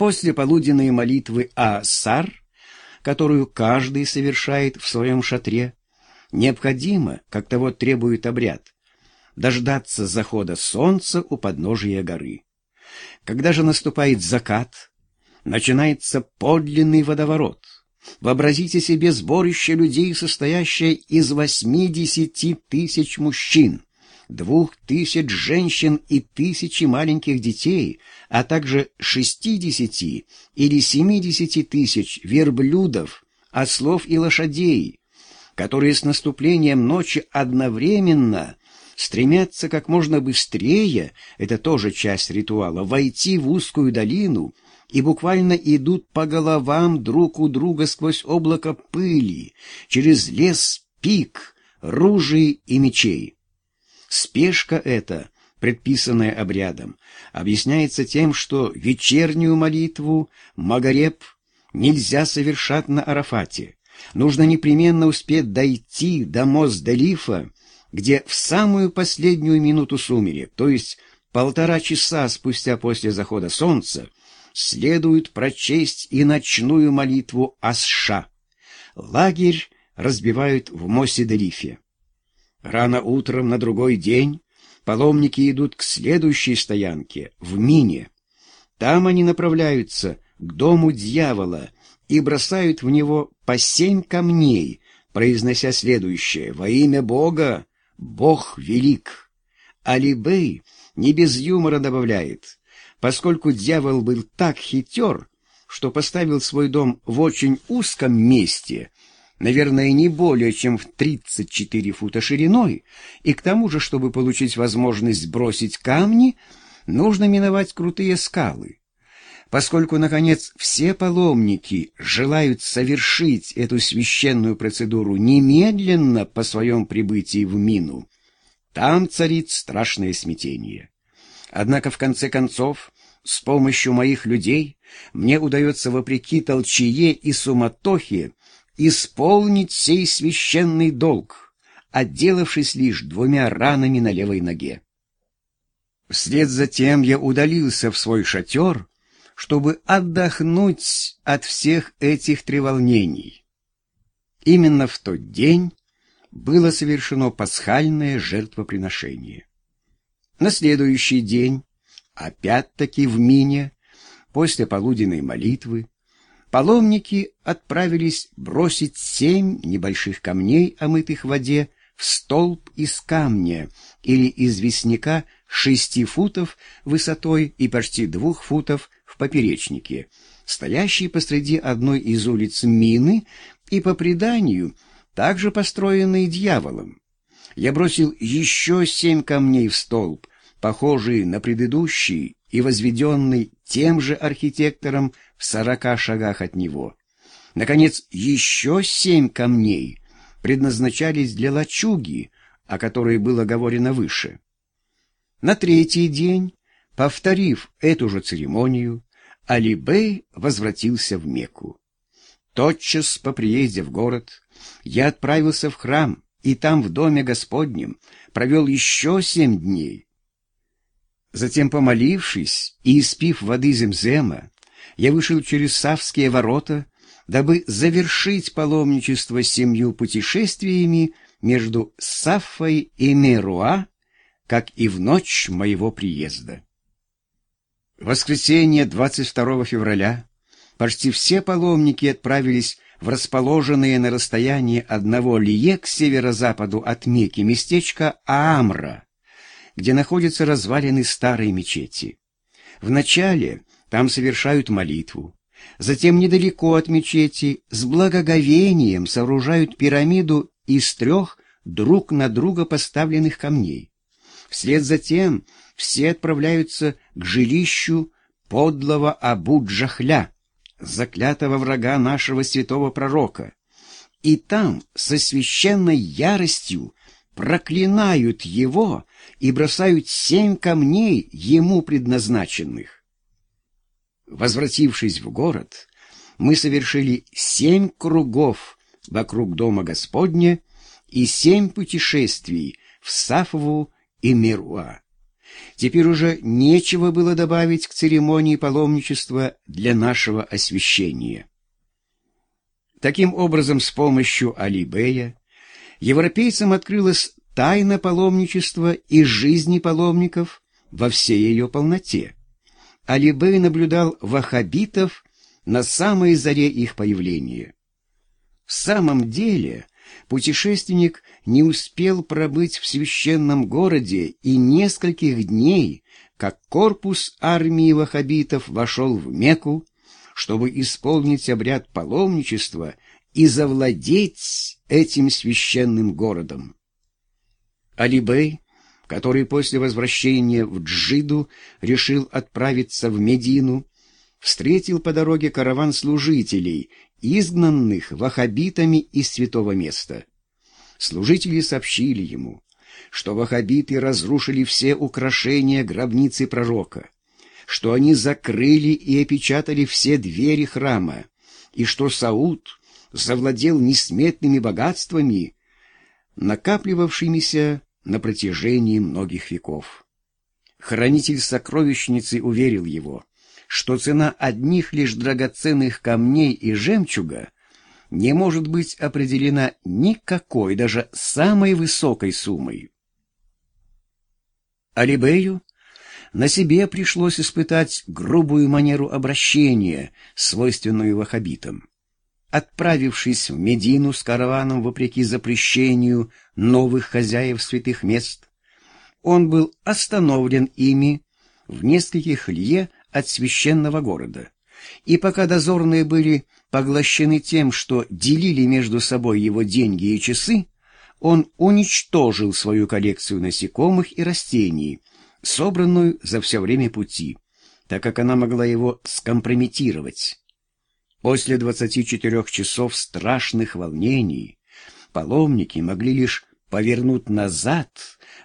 После полуденной молитвы Ассар, которую каждый совершает в своем шатре, необходимо, как того требует обряд, дождаться захода солнца у подножия горы. Когда же наступает закат, начинается подлинный водоворот. Вообразите себе сборище людей, состоящее из восьмидесяти тысяч мужчин, двух тысяч женщин и тысячи маленьких детей, а также шестидесяти или семидесяти тысяч верблюдов, ослов и лошадей, которые с наступлением ночи одновременно стремятся как можно быстрее, это тоже часть ритуала, войти в узкую долину и буквально идут по головам друг у друга сквозь облако пыли, через лес пик, ружей и мечей. Спешка эта, предписанная обрядом, объясняется тем, что вечернюю молитву Магареб нельзя совершать на Арафате. Нужно непременно успеть дойти до Моздалифа, где в самую последнюю минуту сумерек, то есть полтора часа спустя после захода солнца, следует прочесть и ночную молитву Асша. Лагерь разбивают в Мосе-Делифе. Рано утром на другой день паломники идут к следующей стоянке, в Мине. Там они направляются к дому дьявола и бросают в него по семь камней, произнося следующее «Во имя Бога! Бог велик!» Алибей не без юмора добавляет «Поскольку дьявол был так хитер, что поставил свой дом в очень узком месте, наверное, не более чем в 34 фута шириной, и к тому же, чтобы получить возможность бросить камни, нужно миновать крутые скалы. Поскольку, наконец, все паломники желают совершить эту священную процедуру немедленно по своем прибытии в Мину, там царит страшное смятение. Однако, в конце концов, с помощью моих людей мне удается, вопреки толчее и суматохе, исполнить сей священный долг, отделавшись лишь двумя ранами на левой ноге. Вслед за тем я удалился в свой шатер, чтобы отдохнуть от всех этих треволнений. Именно в тот день было совершено пасхальное жертвоприношение. На следующий день, опять-таки в Мине, после полуденной молитвы, паломники отправились бросить семь небольших камней, омытых в воде, в столб из камня или известняка шести футов высотой и почти двух футов в поперечнике, стоящий посреди одной из улиц Мины и, по преданию, также построенный дьяволом. Я бросил еще семь камней в столб, похожий на предыдущий и возведенный тем же архитектором в сорока шагах от него. Наконец, еще семь камней предназначались для лачуги, о которой было говорено выше. На третий день, повторив эту же церемонию, Алибей возвратился в Мекку. Тотчас по приезде в город я отправился в храм, и там, в доме Господнем, провел еще семь дней. Затем, помолившись и испив воды земзема, я вышел через Савские ворота, дабы завершить паломничество семью путешествиями между Саффой и Меруа, как и в ночь моего приезда. В воскресенье 22 февраля почти все паломники отправились в расположенное на расстоянии одного лие к северо-западу от Мекки местечко Аамра, где находятся развалины старой мечети. Вначале там совершают молитву, затем недалеко от мечети с благоговением сооружают пирамиду из трех друг на друга поставленных камней. Вслед за тем все отправляются к жилищу подлого Абу-Джахля, заклятого врага нашего святого пророка, и там со священной яростью проклинают его и бросают семь камней ему предназначенных. Возвратившись в город, мы совершили семь кругов вокруг дома Господня и семь путешествий в Сафову и Мируа. теперь уже нечего было добавить к церемонии паломничества для нашего освящения. Таким образом, с помощью Алибея европейцам открылась тайна паломничества и жизни паломников во всей ее полноте. Алибей наблюдал ваххабитов на самой заре их появления. В самом деле, путешественник не успел пробыть в священном городе и нескольких дней, как корпус армии ваххабитов вошел в Мекку, чтобы исполнить обряд паломничества и завладеть этим священным городом. Алибей, который после возвращения в Джиду решил отправиться в Медину, встретил по дороге караван служителей, изгнанных вахабитами из святого места. Служители сообщили ему, что вахабиты разрушили все украшения гробницы пророка, что они закрыли и опечатали все двери храма, и что Сауд завладел несметными богатствами, накапливавшимися на протяжении многих веков. Хранитель сокровищницы уверил его, что цена одних лишь драгоценных камней и жемчуга не может быть определена никакой, даже самой высокой суммой. Алибею на себе пришлось испытать грубую манеру обращения, свойственную ваххабитам. Отправившись в Медину с караваном вопреки запрещению новых хозяев святых мест, он был остановлен ими в нескольких лье от священного города. И пока дозорные были поглощены тем, что делили между собой его деньги и часы, он уничтожил свою коллекцию насекомых и растений, собранную за все время пути, так как она могла его скомпрометировать. После 24 часов страшных волнений паломники могли лишь повернуть назад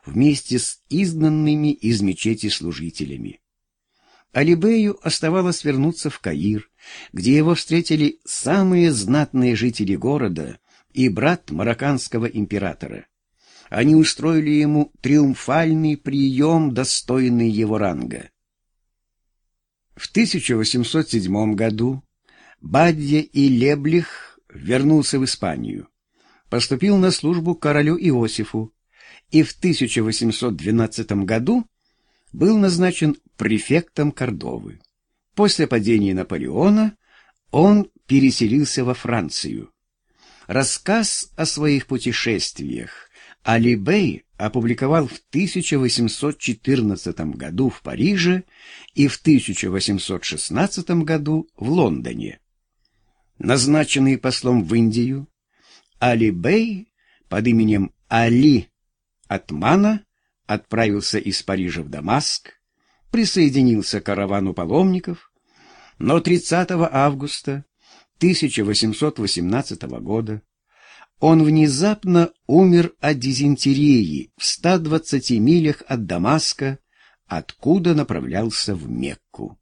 вместе с изгнанными из мечети служителями. Алибею оставалось вернуться в Каир, где его встретили самые знатные жители города и брат марокканского императора. Они устроили ему триумфальный прием, достойный его ранга. В 1807 году Бадья и Леблих вернулся в Испанию, поступил на службу королю Иосифу и в 1812 году был назначен префектом Кордовы. После падения Наполеона он переселился во Францию. Рассказ о своих путешествиях Али Бей опубликовал в 1814 году в Париже и в 1816 году в Лондоне. Назначенный послом в Индию, Али Бей под именем Али Атмана отправился из Парижа в Дамаск, присоединился к каравану паломников, но 30 августа 1818 года он внезапно умер от дизентерии в 120 милях от Дамаска, откуда направлялся в Мекку.